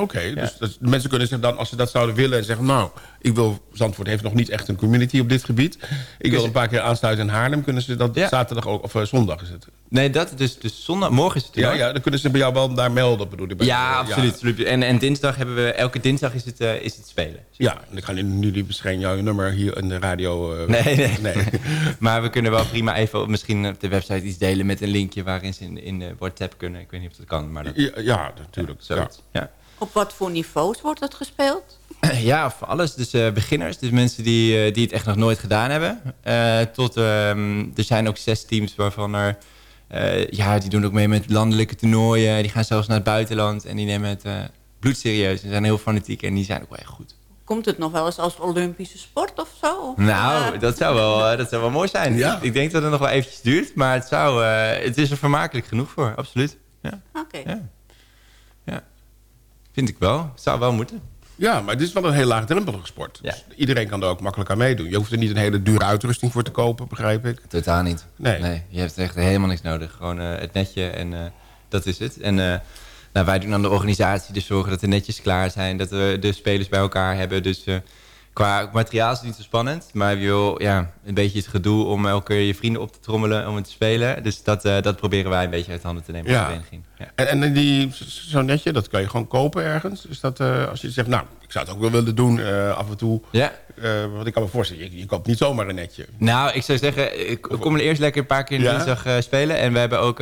Oké, dus, dus de mensen kunnen zich dan, als ze dat zouden willen... en zeggen, nou, ik wil, Zandvoort heeft nog niet echt een community op dit gebied. Ik wil een paar keer aansluiten in Haarlem. Kunnen ze dat zaterdag ook, of eh, zondag is het? Nee, dat dus, dus zondag, morgen is het Ja, ja, dan kunnen ze bij jou wel daar melden, bedoel ik. Ja, absoluut. En, en dinsdag hebben we, elke dinsdag is het, eh, is het spelen. Ja, en ik ga nu nu misschien jouw nummer hier in de radio... eh, Nee, nee. [LAUGHS] maar we kunnen wel prima even misschien op de website iets delen met een linkje waarin ze in, in de WhatsApp kunnen. Ik weet niet of dat kan, maar dat, Ja, ja, natuurlijk. zoiets. Ja. Op wat voor niveaus wordt het gespeeld? [CLEARS THROAT] Ja, voor alles. Dus eh, beginners, dus mensen die, eh, die het echt nog nooit gedaan hebben. Eh, tot, ehm, er zijn ook zes teams waarvan er... eh, ja, die doen ook mee met landelijke toernooien. Die gaan zelfs naar het buitenland en die nemen het eh bloedserieus. Die zijn heel fanatiek en die zijn ook wel echt goed. Komt het nog wel eens als Olympische sport of zo? Nou, dat zou wel, dat zou wel mooi zijn. Ja. Ik, denk dat het nog wel eventjes duurt, maar het, zou, eh, het is er vermakelijk genoeg voor, absoluut. Ja. Oké. Ja. Vind ik wel. Zou wel moeten. Ja, maar dit is wel een heel laagdrempelige sport. Dus iedereen kan er ook makkelijk aan meedoen. Je hoeft er niet een hele dure uitrusting voor te kopen, begrijp ik. Totaal niet. Nee. je hebt echt helemaal niks nodig. Gewoon eh, het netje en eh, dat is het. En eh, nou, wij doen aan de organisatie dus zorgen dat de netjes klaar zijn. Dat we de spelers bij elkaar hebben. Dus eh, qua materiaal is het niet zo spannend. Maar je wil ja, een beetje het gedoe om elke keer je vrienden op te trommelen om het te spelen. Dus dat, eh, dat proberen wij een beetje uit handen te nemen. Ja. vereniging. Ja. En, en die, zo'n netje, dat kan je gewoon kopen ergens. Is dat, eh, als je zegt, nou, ik zou het ook wel willen doen eh, af en toe. Ja. Want ik kan me voorstellen, je, je koopt niet zomaar een netje. Nou, ik zou zeggen, ik kom er eerst lekker een paar keer in de Ja? dinsdag spelen. En we hebben ook...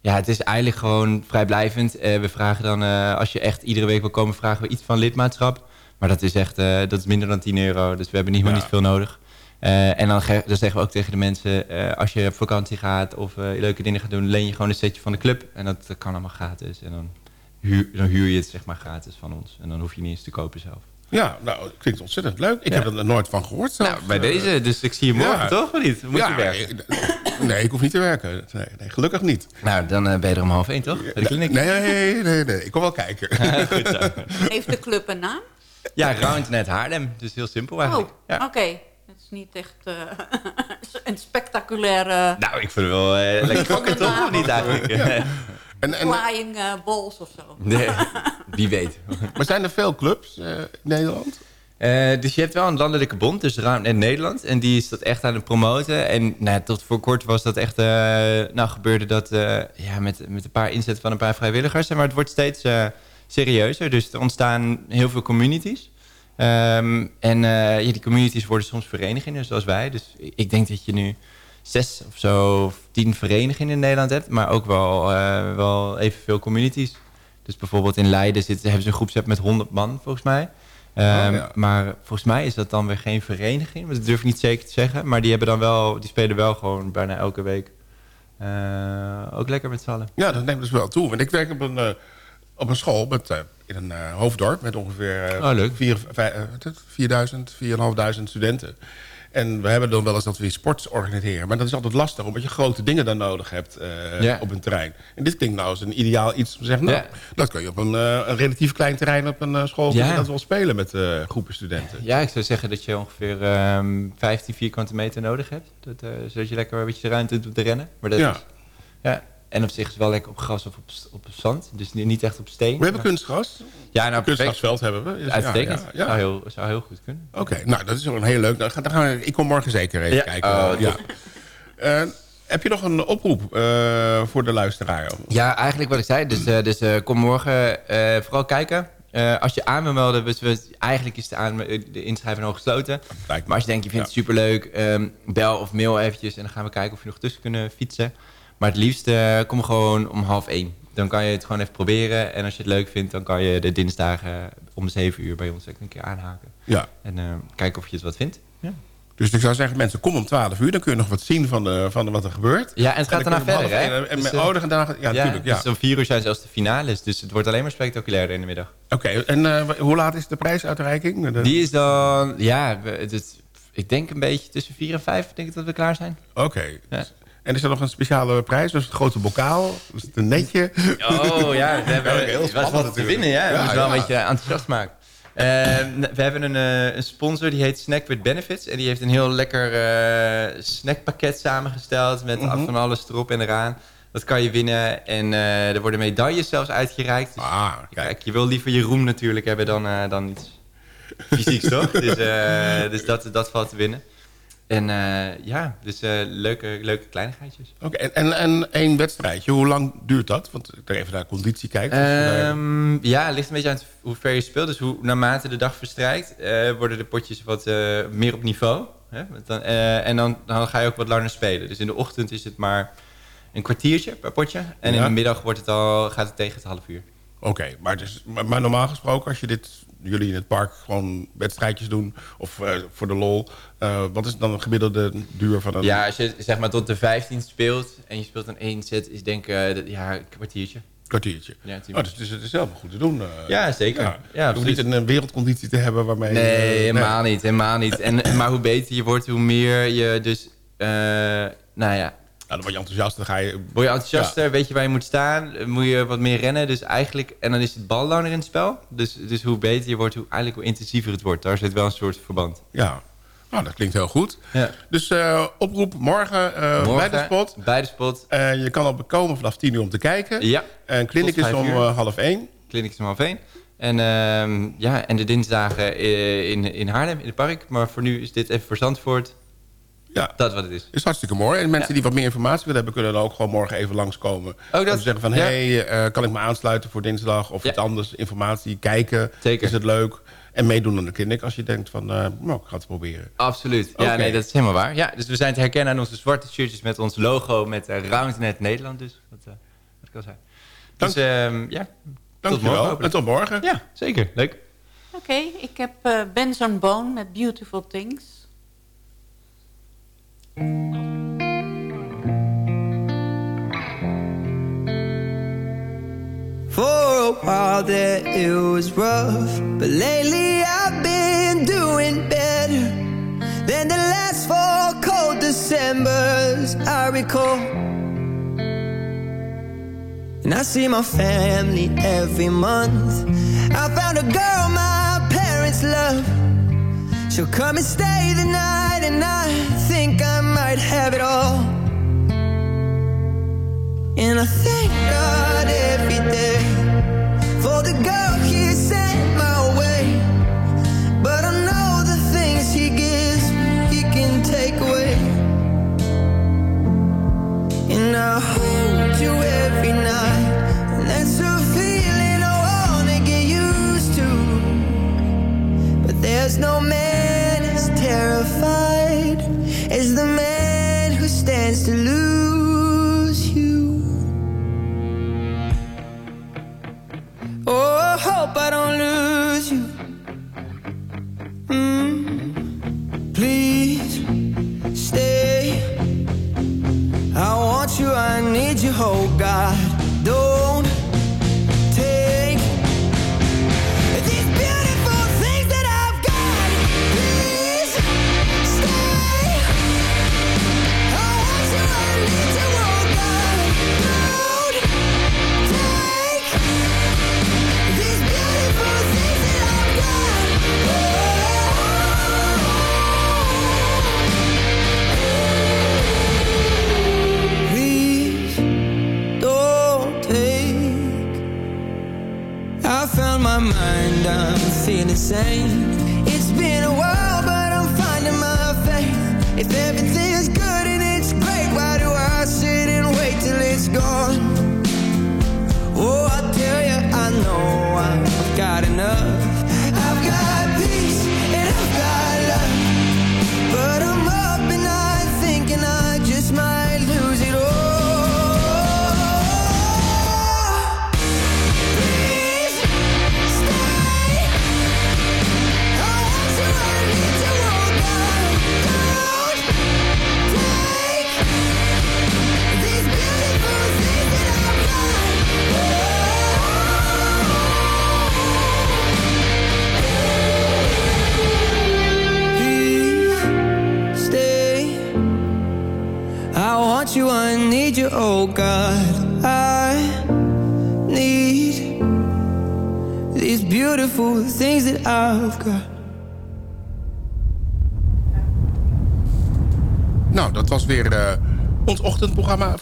ja, het is eigenlijk gewoon vrijblijvend. We vragen dan, als je echt iedere week wil komen, vragen we iets van lidmaatschap. Maar dat is echt, eh, dat is minder dan 10 euro. Dus we hebben niet, Ja. niet veel nodig. Eh, en dan, ge- dan zeggen we ook tegen de mensen, eh, als je op vakantie gaat of eh, leuke dingen gaat doen, leen je gewoon een setje van de club. En dat, dat kan allemaal gratis. En dan huur, dan huur je het zeg maar gratis van ons. En dan hoef je niet eens te kopen zelf. Ja, nou, klinkt ontzettend leuk. Ik Ja. heb er nooit van gehoord zelf. Nou, bij deze, dus ik zie je morgen ja. toch, of niet? Moet ja, je werken? Nee, ik hoef niet te werken. Nee, nee gelukkig niet. Nou, dan eh, ben je er om half één, toch? Bij de kliniek. Nee, nee, nee, nee, ik kom wel kijken. [LAUGHS] Goed zo. Heeft de club een naam? Ja, Roundnet Haarlem. Dus heel simpel eigenlijk. Oh, Ja. oké. Het is niet echt eh, [LAUGHS] een spectaculaire Nou, ik vind het wel eh, lekker fokken toch, of niet eigenlijk? En, en, flying eh, balls of zo. nee, [LAUGHS] wie weet. maar zijn er veel clubs eh, in Nederland? Eh, dus je hebt wel een landelijke bond, dus Roundnet Nederland. En die is dat echt aan het promoten. En nou, tot voor kort was dat echt... eh, nou, gebeurde dat eh, ja, met, met een paar inzetten van een paar vrijwilligers. Maar het wordt steeds eh, serieuzer. Dus er ontstaan heel veel communities. Ehm, en eh, ja, die communities worden soms verenigingen, zoals wij. Dus ik denk dat je nu zes of zo, of tien verenigingen in Nederland hebt. Maar ook wel, eh, wel evenveel communities. Dus bijvoorbeeld in Leiden zitten, hebben ze een groepsapp met 100 man, volgens mij. Ehm, ja. Maar volgens mij is dat dan weer geen vereniging. Dat durf ik niet zeker te zeggen. Maar die, hebben dan wel, die spelen wel gewoon bijna elke week. eh, ook lekker met z'n allen. Ja, dat neemt dus wel toe. Want ik werk op een, op een school met, eh, in een eh, hoofddorp met ongeveer Oh, leuk. vier- vij- eh, wat is het? 4000, 4500 studenten. En we hebben dan wel eens dat we sports organiseren. Maar dat is altijd lastig, omdat je grote dingen dan nodig hebt eh, Ja. op een terrein. En dit klinkt nou als een ideaal iets om te zeggen... nou, Ja. dat kun je op een, een relatief klein terrein op een school... Ja. dat wel spelen met groepen studenten. Ja, ik zou zeggen dat je ongeveer ehm 15 vierkante meter nodig hebt. Dat, zodat je lekker een beetje de ruimte om te rennen. Maar dat Ja. is, ja. En op zich is het wel lekker op gras of op, op zand. Dus ni- niet echt op steen. We hebben Maar- kunstgras. Ja, nou, Kunstgrasveld hebben we. Dus Uitstekend. ja, ja. Zou, heel, zou heel goed kunnen. Oké, nou dat is wel een heel leuk. Dan gaan, dan gaan we, ik kom morgen zeker even kijken. Oh, ja. Eh, heb je nog een oproep eh, voor de luisteraar? Ja, eigenlijk wat ik zei. Dus, eh, dus kom morgen vooral kijken. Als je aan wil melden, dus we, eigenlijk is de, aan, de inschrijving al gesloten. Maar als je denkt, je vindt het superleuk, ehm, bel of mail eventjes... en dan gaan we kijken of je nog tussen kunnen fietsen. Maar het liefst eh, kom gewoon om half één. Dan kan je het gewoon even proberen. En als je het leuk vindt, dan kan je de dinsdagen om zeven uur bij ons ook een keer aanhaken. Ja. En eh, kijken of je het wat vindt. Ja. Dus ik zou zeggen, mensen, kom om 12 uur. Dan kun je nog wat zien van, de, van wat er gebeurt. Ja, en het gaat daarna verder, hè? En, Dus, met eh, gaan daarna- ja, natuurlijk. Ja. Dus om vier uur zijn zelfs de finales. Dus het wordt alleen maar spectaculairder in de middag. Oké, en eh, hoe laat is de prijsuitreiking? De- Die is dan, ja, we- het, is- ik denk een beetje tussen vier en vijf denk ik dat we klaar zijn. Oké. En is er nog een speciale prijs? Dus een grote bokaal? Dus het een netje? Oh ja, we [LAUGHS] hebben heel was wat te winnen, ja. Moeten wel ja. een beetje enthousiast maken. Eh, [LAUGHS] we hebben een, eh, een sponsor die heet Snack with Benefits. En die heeft een heel lekker eh, snackpakket samengesteld met Mhm. van alles erop en eraan. Dat kan je winnen. En eh, er worden medailles zelfs uitgereikt. Dus, Ah, kijk. je wil liever je roem natuurlijk hebben dan, dan iets fysieks, toch? [LAUGHS] Dus, dus dat, dat valt te winnen. En eh, ja, dus eh, leuke, leuke kleinigheidjes. Oké, en, en, en één wedstrijdje, hoe lang duurt dat? Want ik even naar conditie kijkt. of je daar- Ehm, ja, het ligt een beetje aan hoe ver je speelt. Dus hoe naarmate de dag verstrijkt, eh, worden de potjes wat meer op niveau. Hè? Dan, en dan, dan ga je ook wat langer spelen. Dus in de ochtend is het maar een kwartiertje per potje. En in de middag wordt het al, gaat het tegen het half uur. Oké, maar, dus, maar, maar normaal gesproken, als je dit, jullie in het park gewoon wedstrijdjes doen, of eh, voor de lol, eh, wat is dan een gemiddelde duur van een... Ja, als je zeg maar tot de 15 speelt en je speelt een één set, is denk ik eh, ja, een kwartiertje. kwartiertje? Ja, Oh, dus het is, het is zelf goed te doen. Ja, zeker. Ja, je hoeft absoluut. niet een, wereldconditie te hebben waarmee... Nee, helemaal niet. Helemaal niet. En, [CLEARS THROAT] maar hoe beter je wordt, hoe meer je dus... nou ja, dan word je enthousiast. Dan ga je... Word je enthousiaster, weet je waar je moet staan, moet je wat meer rennen. Dus eigenlijk, en dan is het bal langer in het spel. Dus, dus hoe beter je wordt, hoe, eigenlijk hoe intensiever het wordt. Daar zit wel een soort verband. Ja, nou, dat klinkt heel goed. Ja. Dus eh, oproep morgen, Morgen, bij de spot. Bij de spot. Eh, je kan al bekomen vanaf 10 uur om te kijken. Ja. En kliniek is om half 1. Kliniek is om half één. En, ehm, ja, en de dinsdagen in, in Haarlem, in het park. Maar voor nu is dit even voor Zandvoort. Ja. Dat is wat het is. is hartstikke mooi. En mensen die wat meer informatie willen hebben... kunnen dan ook gewoon morgen even langskomen. dat- Om te zeggen van... ja. hey, eh, kan ik me aansluiten voor dinsdag? Of iets anders, informatie, kijken. Zeker. Is het leuk? En meedoen aan de kliniek als je denkt van... eh, nou, ik ga het proberen. Absoluut. Ja, nee, dat is helemaal waar. Ja, dus we zijn te herkennen aan onze zwarte shirtjes met ons logo met uh, Roundnet Nederland. Dus wat, eh, wat ik al zei. Dus ehm, ja, tot Dankjewel. morgen. hopelijk. En tot morgen. Ja, zeker. Leuk. Oké, ik heb eh Benson Bone met Beautiful Things. See my family every month. I found a girl my parents love. She'll come and stay the night, and I think I might have it all. And I thank God every day for the girl He sent my way. But I know the things He gives, He can take away. And I hold you every night, and that's a feeling I wanna get used to. But there's no man as the man who stands to lose you. Oh, I hope I don't lose you. Mm, please stay. I want you, I need you, oh God.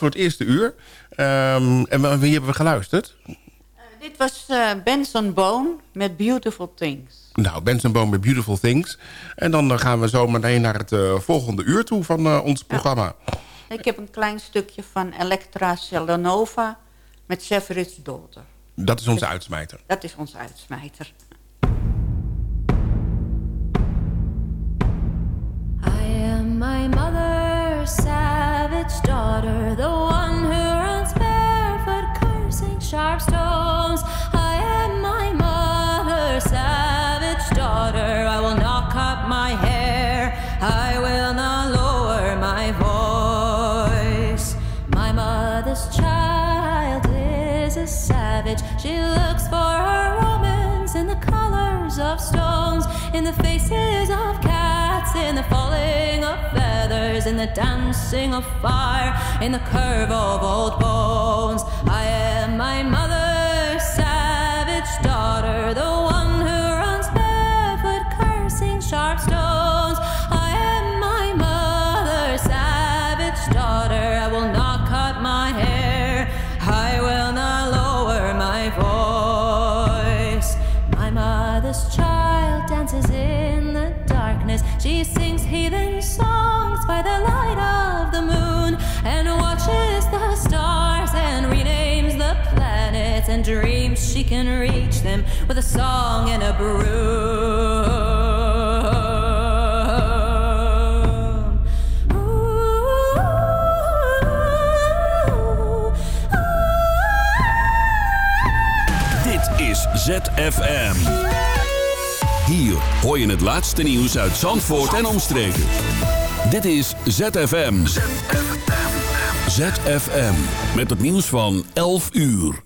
Voor het eerste uur. Ehm, en wie hebben we geluisterd? Dit was eh, Benson Bone met Beautiful Things. Nou, Benson Boom met Beautiful Things. En dan eh, gaan we zo meteen naar het eh, volgende uur toe van eh, ons programma. Ik heb een klein stukje van Electra Selenova met Severid's Daughter. Dat is onze uitsmijter. Dat is onze uitsmijter. I am my mother's savage daughter, the one who runs barefoot, cursing sharp stones. I am my mother's savage daughter. I will not cut my hair, I will not lower my voice. My mother's child is a savage. She looks for her romance in the colors of stones, in the faces of in the falling of feathers, in the dancing of fire, in the curve of old bones. I am my mother's savage daughter, the dreams she can reach them with a song and a broom. Dit is ZFM. Hier hoor je het laatste nieuws uit Zandvoort en omstreken. Dit is ZFM. ZFM. Met het nieuws van 11 uur.